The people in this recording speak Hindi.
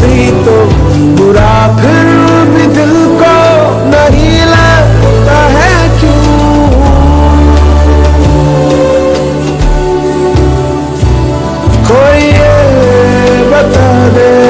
भी तो बुरा फिर भी दिल को नहीं लगता है क्यों? कोई ये बता दे